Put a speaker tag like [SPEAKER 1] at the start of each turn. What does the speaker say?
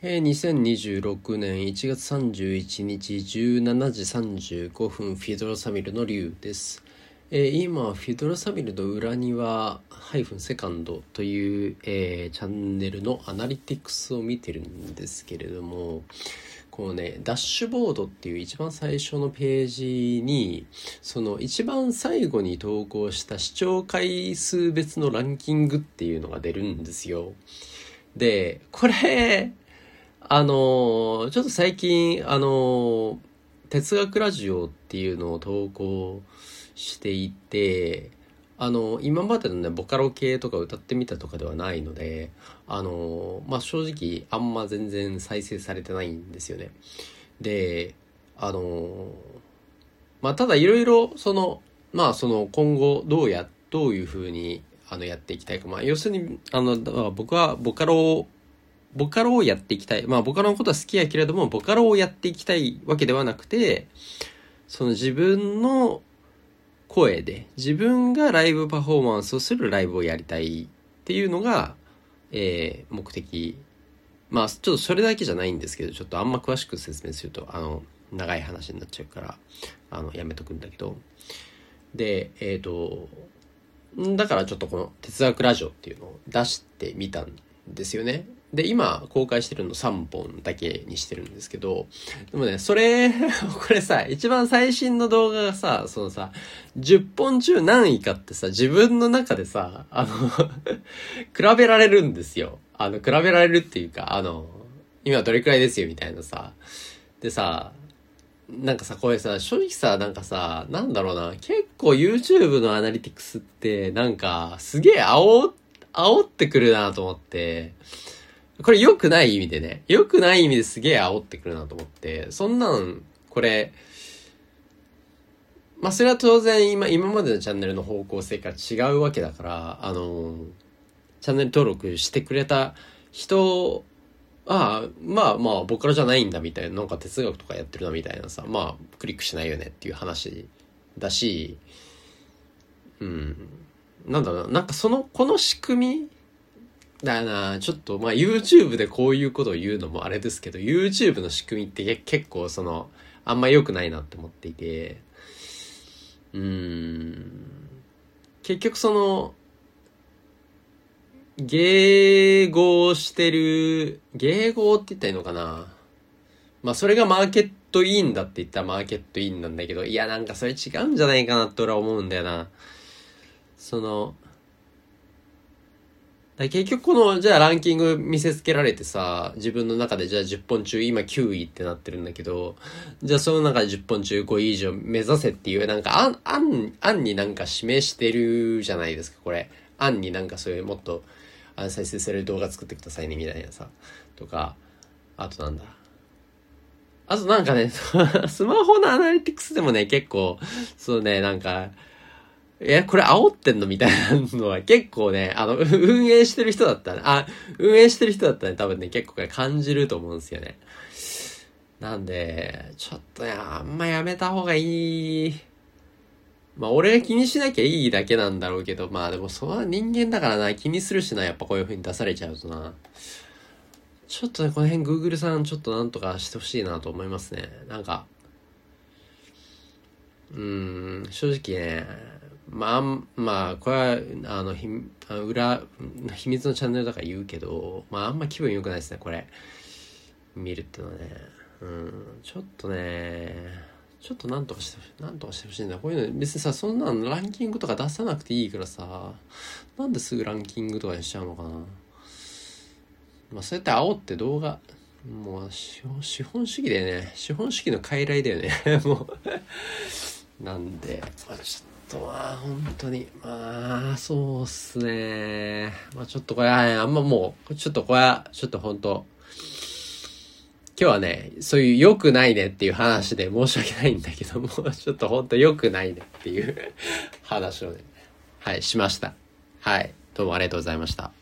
[SPEAKER 1] えー、2026年1月31日17時35分フィドロサミルの竜です。えー、今フィドロサミルの裏庭ハイフンセカンドという、えー、チャンネルのアナリティクスを見てるんですけれどもこのねダッシュボードっていう一番最初のページにその一番最後に投稿した視聴回数別のランキングっていうのが出るんですよ。でこれあのちょっと最近、あの哲学ラジオっていうのを投稿していて、あの、今までのね、ボカロ系とか歌ってみたとかではないので、あの、まあ、正直あんま全然再生されてないんですよね。で、あの、まあ、ただいろいろ、その、まあ、その今後どうや、どういうふうに、あの、やっていきたいか。まあ、要するに、あの、僕はボカロボカロをやっていきたい。まあ、ボカロのことは好きやけれども、ボカロをやっていきたいわけではなくて、その自分の声で、自分がライブパフォーマンスをするライブをやりたいっていうのが、えー、目的。まあ、ちょっとそれだけじゃないんですけど、ちょっとあんま詳しく説明すると、あの、長い話になっちゃうから、あの、やめとくんだけど。で、えっ、ー、と、だからちょっとこの哲学ラジオっていうのを出してみたんですよね。で、今公開してるの3本だけにしてるんですけど、でもね、それ、これさ、一番最新の動画がさ、そのさ、10本中何位かってさ、自分の中でさ、あの 比べられるんですよ。あの、比べられるっていうか、あの、今どれくらいですよみたいなさ。でさ、なんかさ、これさ、正直さ、なんかさ、なんだろうな、結構 YouTube のアナリティクスって、なんか、すげえ煽、煽ってくるなと思って、これ良くない意味でね、良くない意味ですげえ煽ってくるなと思って、そんなん、これ、まあ、それは当然今、今までのチャンネルの方向性から違うわけだから、あの、チャンネル登録してくれた人は、まあまあ、僕らじゃないんだみたいな、なんか哲学とかやってるなみたいなさ、まあ、クリックしないよねっていう話だし、うん。なんだろうな、なんかその、この仕組みだな、ちょっと、まあ YouTube でこういうことを言うのもあれですけど、YouTube の仕組みって結構その、あんま良くないなって思っていて、うん、結局その、迎合してる、迎合って言ったらいいのかな。まあそれがマーケットインだって言ったらマーケットインなんだけど、いやなんかそれ違うんじゃないかなって俺は思うんだよな。その、結局この、じゃあランキング見せつけられてさ、自分の中でじゃあ10本中今9位ってなってるんだけど、じゃあその中で10本中5位以上目指せっていう、なんか案、案、案になんか示してるじゃないですか、これ。案になんかそういうもっと、あ再生される動画作ってくださいね、みたいなさ。とか、あとなんだ。あとなんかね、スマホのアナリティクスでもね、結構、そうね、なんか、え、これ煽ってんのみたいなのは結構ね、あの、運営してる人だったら、あ、運営してる人だったら、ね、多分ね、結構感じると思うんですよね。なんで、ちょっとね、あんまやめた方がいい。まあ、俺が気にしなきゃいいだけなんだろうけど、まあでも、そは人間だからな、気にするしな、やっぱこういう風に出されちゃうとな。ちょっとね、この辺 Google さんちょっとなんとかしてほしいなと思いますね。なんか、うーん、正直ね、まあ、まあ、これは、あの、ひ裏、秘密のチャンネルだから言うけど、まあ、あんま気分良くないですね、これ。見るっていうのはね。うん、ちょっとね、ちょっとなんとかして、なんとかしてほしいんだ。こういうの、別にさ、そんなのランキングとか出さなくていいからさ、なんですぐランキングとかにしちゃうのかな。まあ、そうやって煽って動画、もう資本、資本主義だよね。資本主義の傀儡だよね。もう。なんで、まあ、ちょっと、とは、本当に、まあ、そうっすね。まあちょっとこれ、あんまもう、ちょっとこれは、ちょっと本当今日はね、そういう良くないねっていう話で申し訳ないんだけど も、ちょっと本当良くないねっていう話をね、はい、しました。はい、どうもありがとうございました。